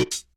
you